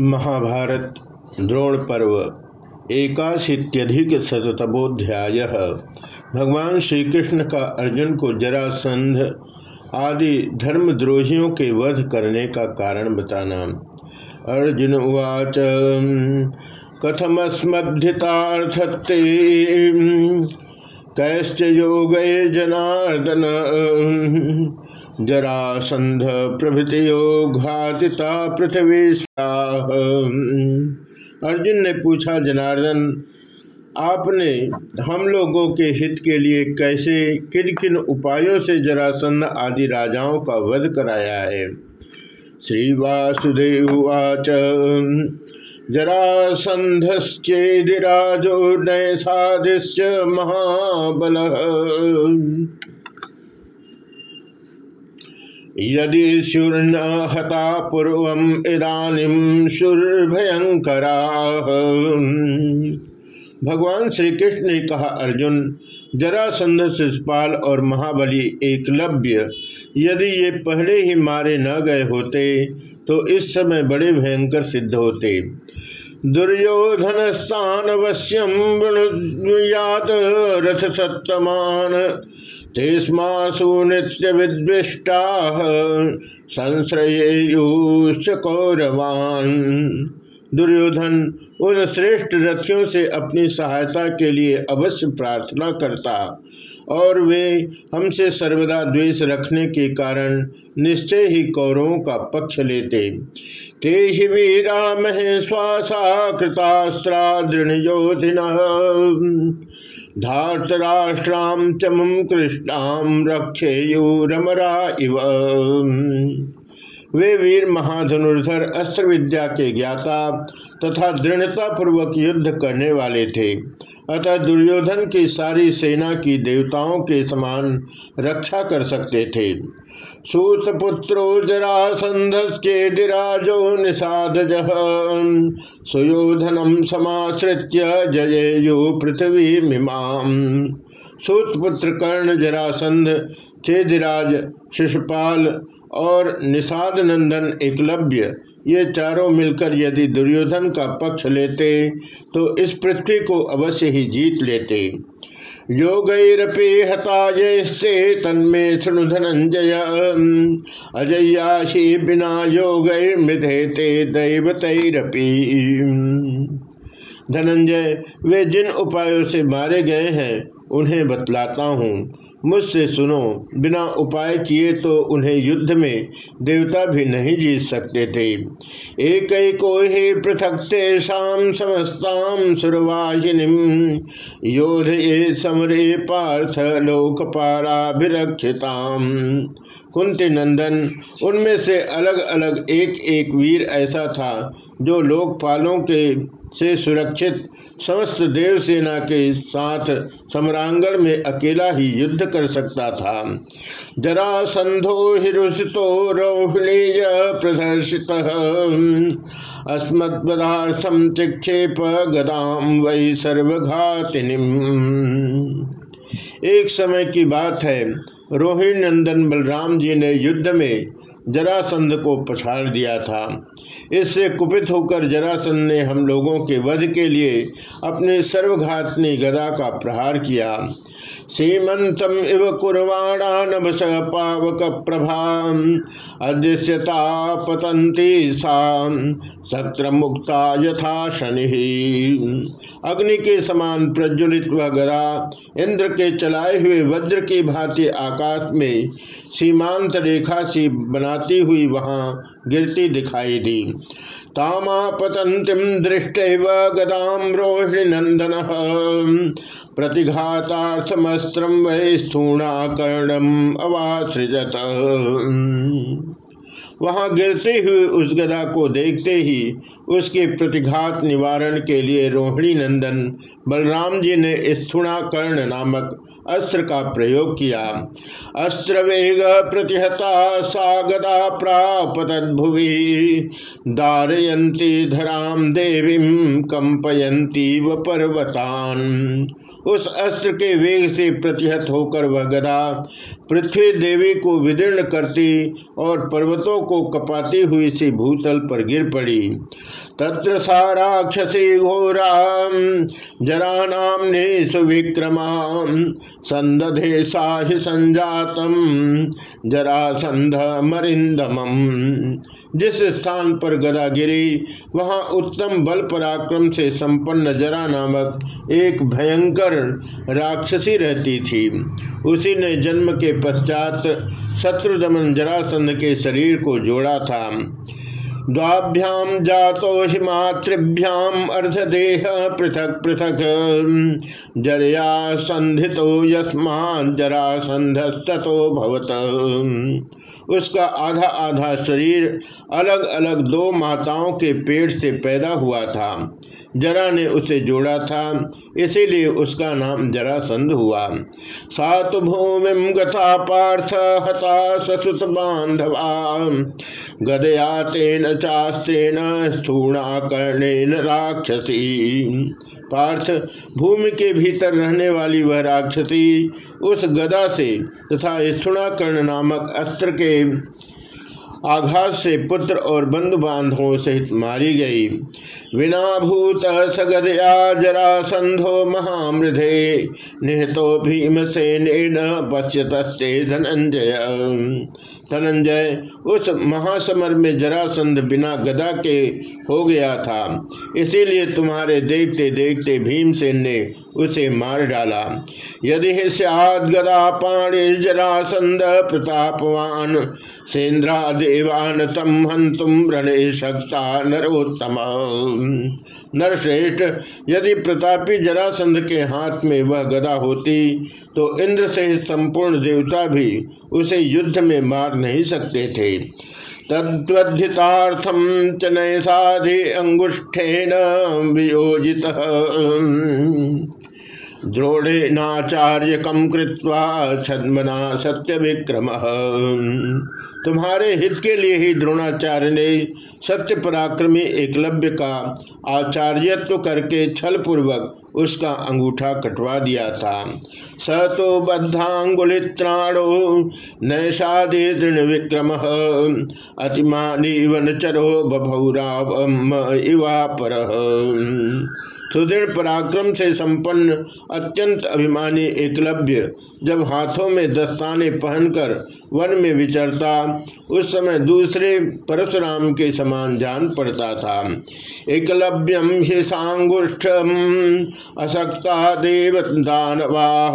महाभारत द्रोण पर्व, एकाशीत्यधिक शतमोध्याय भगवान श्री कृष्ण का अर्जुन को जरासंध आदि धर्मद्रोहियों के वध करने का कारण बताना। अर्जुन उवाच कथमस्मद्धितार्थते कैश्च योग जनार्दन। जरासंध प्रभृतियो घातिता पृथ्वी अर्जुन ने पूछा, जनार्दन, आपने हम लोगों के हित के लिए कैसे किन किन उपायों से जरासंध आदि राजाओं का वध कराया है? श्री वासुदेवाच जरासंधश्चेदिराजो नैसादिश्च महाबल। यदि शुर्ण हता पूर्व इदानीम भगवान श्री कृष्ण ने कहा, अर्जुन जरासंध शिषपाल और महाबली एकलव्य, यदि ये पहले ही मारे न गए होते तो इस समय बड़े भयंकर सिद्ध होते। दुर्योधन स्थान अवश्यम याद रथ सत्तमान तेस्मासु विद्विष्टा संश्रयुष कौरवान दुर्योधन उन श्रेष्ठ रथियों से अपनी सहायता के लिए अवश्य प्रार्थना करता और वे हमसे सर्वदा द्वेष रखने के कारण निश्चय ही कौरवों का पक्ष लेते। ही वीरा महे श्वासा कृतास्त्रा दृढ़ धातराष्ट्राम चमम कृष्णाम रक्षेयूरमरा इव। वे वीर महाधनुर्धर अस्त्र विद्या के ज्ञाता तथा दृढ़ता पूर्वक युद्ध करने वाले थे। अतः दुर्योधन की सारी सेना की देवताओं के समान रक्षा कर सकते थे। सूतपुत्रो जरासंधेदिराजो निषाद सुयोधनम समाश्रित्य जयेयु पृथ्वी मिमाम। सूतपुत्र कर्ण जरासंध चेदिराज शिशुपाल और निषाद नंदन एकलव्य ये चारों मिलकर यदि दुर्योधन का पक्ष लेते तो इस पृथ्वी को अवश्य ही जीत लेते। योगैरपि हताजस्ते तन्मे शृणु धनंजय। अजयाशी बिना योगैर्मृधे ते दैवतरपी। धनंजय, वे जिन उपायों से मारे गए हैं उन्हें बतलाता हूँ। मुझसे सुनो, बिना उपाय किए तो उन्हें युद्ध में देवता भी नहीं जीत सकते थे। एक को ही पृथक तेषाम समस्ताम सुरवाहिनी योध ये समरे पार्थ लोकपालाभिरक्षिताम कुंती नंदन, उनमें से अलग अलग एक एक वीर ऐसा था जो लोकपालों के से सुरक्षित समस्त देव सेना के साथ सम्रांगण में अकेला ही युद्ध कर सकता था। जरा संधो हिरुषितो रोहिणीय प्रदर्शित। अस्मत्पदार्थम चिक्षेप गदाम वही सर्वघातिनी। एक समय की बात है, रोहिणी नंदन बलराम जी ने युद्ध में जरासंध को पछाड़ दिया था। इससे कुपित होकर जरासंध ने हम लोगों के वध के लिए अपने सर्वघातनी गदा का प्रहार किया। सीमंतम इव कुरवाणा पावक प्रभा अदृश्यता पतंती सत्र मुक्ता यथा शनि। अग्नि के समान प्रज्वलित वह गदा, इंद्र के चलाए हुए वज्र की भांति आकाश में सीमांत रेखा सी बनाती हुई वहाँ गिरती दिखाई दी। तामापतंतिम दृष्ट गदाम रोहिणी नंदन प्रतिघातार्थमस्त्रम वै स्थूणाकर्णम अवासृजत। वहाँ गिरते हुए उस गदा को देखते ही उसके प्रतिघात निवारण के लिए रोहिणी नंदन बलराम जी ने स्थूणाकर्ण नामक अस्त्र का प्रयोग किया। अस्त्र वेग प्रतिहता सागदा प्रापत भुवि। दारयंती धराम देवी कंपयंती व पर्वतान। उस अस्त्र के वेग से प्रतिहत होकर वह गदा पृथ्वी देवी को विदीर्ण करती और पर्वतों को कपाती हुई सी भूतल पर गिर पड़ी। तत्र साराक्षसी घोरा जरा नामने सुविक्रमा संदधे साहि संजातम जरा संध मरिंदम जिस स्थान पर गदा गिरी, वहाँ उत्तम बल पराक्रम से संपन्न जरा नामक एक भयंकर राक्षसी रहती थी। उसी ने जन्म के पश्चात शत्रुदमन जरासंध के शरीर को जोड़ा था। द्वाभ्याम जातो हिमातृभ्याम अर्धदेह पृथक पृथक। जरया संधितो यस्मान जरा संधस्तो भवत। उसका आधा आधा शरीर अलग अलग दो माताओं के पेट से पैदा हुआ था। जरा ने उसे जोड़ा था, इसीलिए उसका नाम जरासंध हुआ। सात भूमि गता पार्थ हता ससुत बांधवा। गदया तेन चास्त्रेण स्थूणा कर्णेन राक्षसी। पार्थ, भूमि के भीतर रहने वाली वह राक्षसी उस गदा से तथा स्थूणाकर्ण नामक अस्त्र के आघात से पुत्र और बंधु बांधवों सहित मारी गई। विना भूत सगदया जरा संधो महामृधे, निहतो भीमसेन पश्यतस्ते धनंजय। धनंजय उस महासमर में जरासंध बिना गदा के हो गया था। इसीलिए तुम्हारे देखते देखते भीमसेन ने उसे मार डाला। यदि सियाद गदा पाणी जरासंध प्रतापवान सेन्द्रा देवान तम हंतुम रण शक्ता नरोत्तम। नरश्रेष्ठ, यदि प्रतापी जरासंध के हाथ में वह गदा होती तो इंद्र से संपूर्ण देवता भी उसे युद्ध में मार नहीं सकते थे। तद्वधितार्थम च नैसाधि अंगुष्ठेन वियोजित। द्रोणेनाचार्य कम कृत्वा छद्मना सत्य विक्रम तुम्हारे हित के लिए ही द्रोणाचार्य ने सत्य पराक्रमी एकलव्य का आचार्यत्व करके छल पूर्वक उसका अंगूठा कटवा दिया था। स तो बद्धांगुलित्राणो नैषादे दृढ़ विक्रम अतिमानी वनचरो बभौरा इवा पर। सुदृढ़ पराक्रम से संपन्न, अत्यंत अभिमानी एकलव्य, जब हाथों में दस्ताने पहनकर वन में विचरता, उस समय दूसरे परशुराम के समान जान पड़ता था। एकलव्यम ही सांगुष्ठम असक्ता देव दानवाह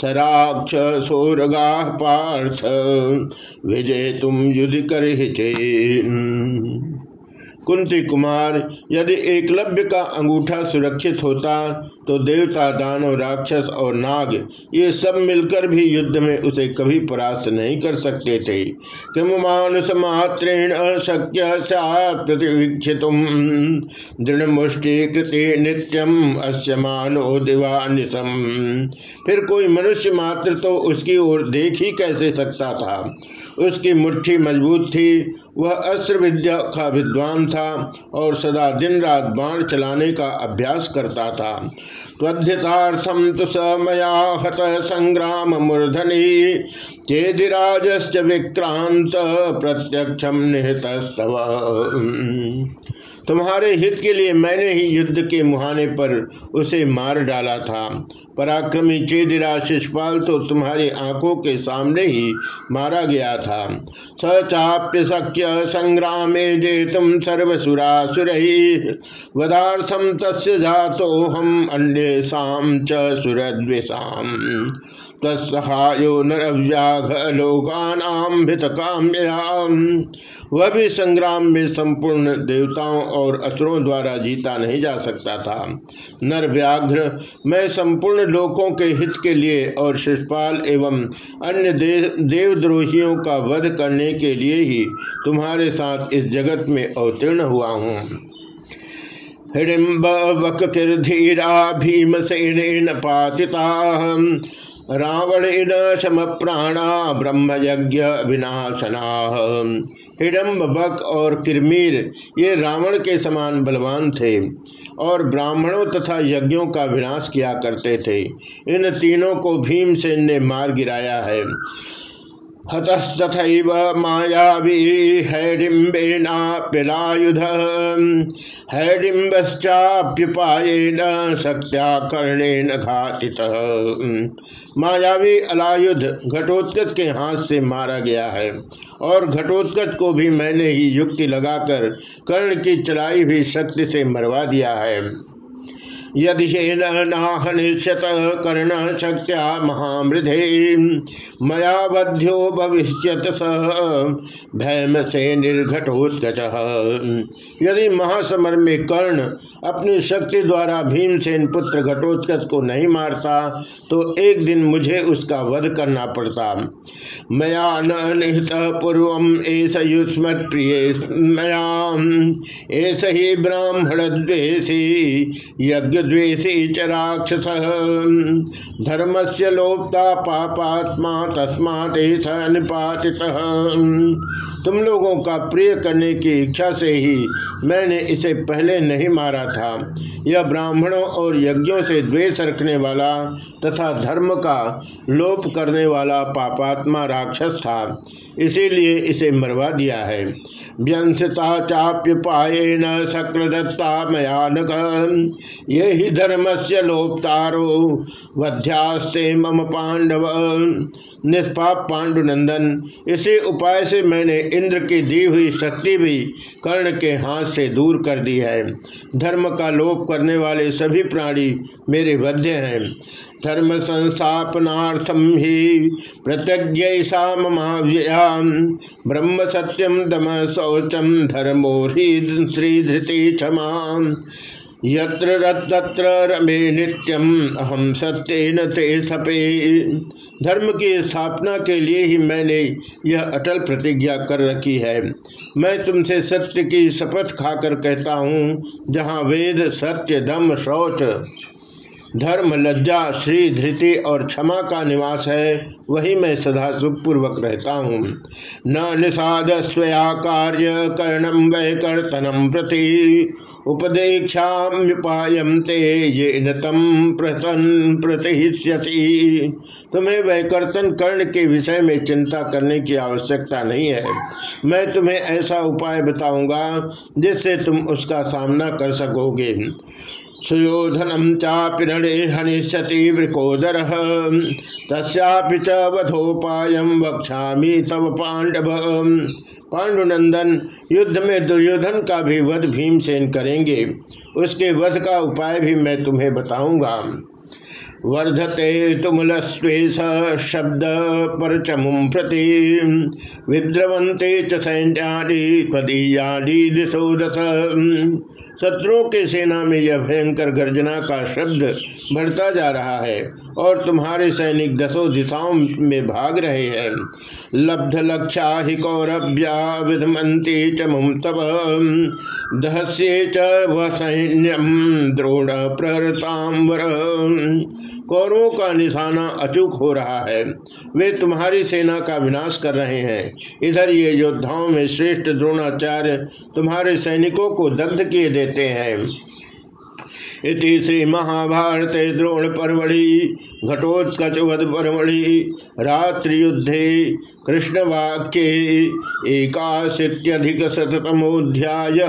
सराक्ष सोरगा पार्थ। विजय तुम युद्ध कर कुंती कुमार, यदि एकलव्य का अंगूठा सुरक्षित होता तो देवता, दानव, राक्षस और नाग, ये सब मिलकर भी युद्ध में उसे कभी परास्त नहीं कर सकते थे। किम मानुष मात्रेण अशक्य प्रतिवीक्षित दृढ़ मुष्टि कृति नित्यम अश्य मानो दिवानिसम फिर कोई मनुष्य मात्र तो उसकी ओर देख ही कैसे सकता था? उसकी मुट्ठी मज़बूत थी, वह अस्त्र विद्या का विद्वान था। और सदा दिन रात बाण चलाने का अभ्यास करता था। त्वध्यतार्थम तो स मया हत संग्राम मूर्धनि। चेदिराजश्च विक्रांत प्रत्यक्षम निहतस्तव। तुम्हारे हित के लिए मैंने ही युद्ध के मुहाने पर उसे मार डाला था। पराक्रमी चेदिरा शिषपाल तो तुम्हारी आँखों के सामने ही मारा गया था। सचाप्य चाप्य शक्य संग्राम जे तुम सर्वसुरासुर वदार्थम तस्य जातो हम अन्य शाम च सुरद्वेशाम तत्सहायो नरव्याघ लोकानाम वह भी संग्राम में संपूर्ण देवताओं और असुरों द्वारा जीता नहीं जा सकता था। नर व्याघ्र मैं संपूर्ण लोकों के हित के लिए और शिषपाल एवं अन्य देवद्रोहियों का वध करने के लिए ही तुम्हारे साथ इस जगत में अवतीर्ण हुआ हूँ। हिडिम्ब पातिता। रावणेन शम प्राणा ब्रह्म यज्ञ विनाशना। हिडम्ब बक और किरमीर, ये रावण के समान बलवान थे और ब्राह्मणों तथा यज्ञों का विनाश किया करते थे। इन तीनों को भीमसेन ने मार गिराया है। हतस्तथैव मायावी हैडिम्बेनाप्यलायुध हैडिम्बश्चाप्युपायेन शक्त्या कर्णेन घातित। मायावी अलायुध घटोत्कच के हाथ से मारा गया है और घटोत्कच को भी मैंने ही युक्ति लगाकर कर्ण की चलाई हुई शक्ति से मरवा दिया है। यदि नाहनिष्यत कर्ण शक्त्या महामृधे, मया बध्यो भविष्य स भैम से निर्घटोत्कच यदि महासमर में कर्ण अपनी शक्ति द्वारा भीमसेन पुत्र घटोत्कच को नहीं मारता तो एक दिन मुझे उसका वध करना पड़ता। मया न निहित पूर्व ऐस युष्मत प्रिय मया। ऐस ही ब्राह्मण द्वेषी यज्ञ च राक्षस धर्म से लोपता पापात्मा तस्मा तुम लोगों का प्रिय करने की इच्छा से ही मैंने इसे पहले नहीं मारा था। यह ब्राह्मणों और यज्ञों से द्वेष रखने वाला तथा धर्म का लोप करने वाला पापात्मा राक्षस था। इसीलिए इसे मरवा दिया है। व्यंसता चाप्य पाए न शक्र दत्ता मयानक। ये ही धर्म से लोपतारो। वध्यास्ते मम पांडव। निष्पाप पांडुनंदन, इसी उपाय से मैंने इंद्र की दी हुई शक्ति भी कर्ण के हाथ से दूर कर दी है। धर्म का लोप करने वाले सभी प्राणी मेरे वध्य हैं। धर्म संस्थापनार्थम ही प्रत्यज्ञा ममाव्यया ब्रह्म सत्यम दम शौचम धर्मो श्री धृति क्षमा यत्र तत्र रमे नित्यम अहम सत्यन ते सपे। धर्म की स्थापना के लिए ही मैंने यह अटल प्रतिज्ञा कर रखी है। मैं तुमसे सत्य की शपथ खाकर कहता हूँ, जहाँ वेद, सत्य दम शौच धर्म, लज्जा, श्री, धृति और क्षमा का निवास है, वही मैं सदा सुखपूर्वक रहता हूँ। न निषाद स्वया कार्य कर्णम वह कर्तनम प्रति उपदेक्षापायम ते ये नतम प्रसन्न प्रतिष्यति तुम्हें वह कर्तन कर्ण के विषय में चिंता करने की आवश्यकता नहीं है। मैं तुम्हें ऐसा उपाय बताऊँगा जिससे तुम उसका सामना कर सकोगे। सुयोधनम चापि नड़े हनिष्यति वृकोदर। तस्यापि च वधोपाय वक्षा तव पांडव पांडुनंदन युद्ध में दुर्योधन का भी वध भीमसेन करेंगे। उसके वध का उपाय भी मैं तुम्हें बताऊँगा। वर्धते तुमुलस्वेश शब्द परचमुम प्रति। विद्रवंते च सैन्यादि दिशो शत्रुओं के सेना में यह भयंकर गर्जना का शब्द बढ़ता जा रहा है और तुम्हारे सैनिक दसों दिशाओं में भाग रहे हैं। लब्ध लक्षा ही कौरभ्या विधमंती च मुम तब दहस्ये च वह द्रोण प्रहरतांबर कौरवों का निशाना अचूक हो रहा है। वे तुम्हारी सेना का विनाश कर रहे हैं। इधर ये योद्धाओं में श्रेष्ठ द्रोणाचार्य तुम्हारे सैनिकों को दग्ध किए देते हैं। इति श्री महाभारत द्रोण परमढ़ि घटोत्कचवध परमढ़ि रात्रि युद्धे कृष्ण एकाशीत्यधिक शतमोध्याय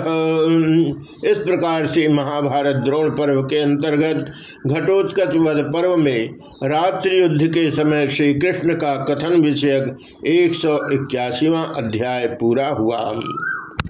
इस प्रकार से महाभारत द्रोण पर्व के अंतर्गत घटोत्कचवध पर्व में रात्रि युद्ध के समय श्री कृष्ण का कथन विषयक एक सौ अध्याय पूरा हुआ।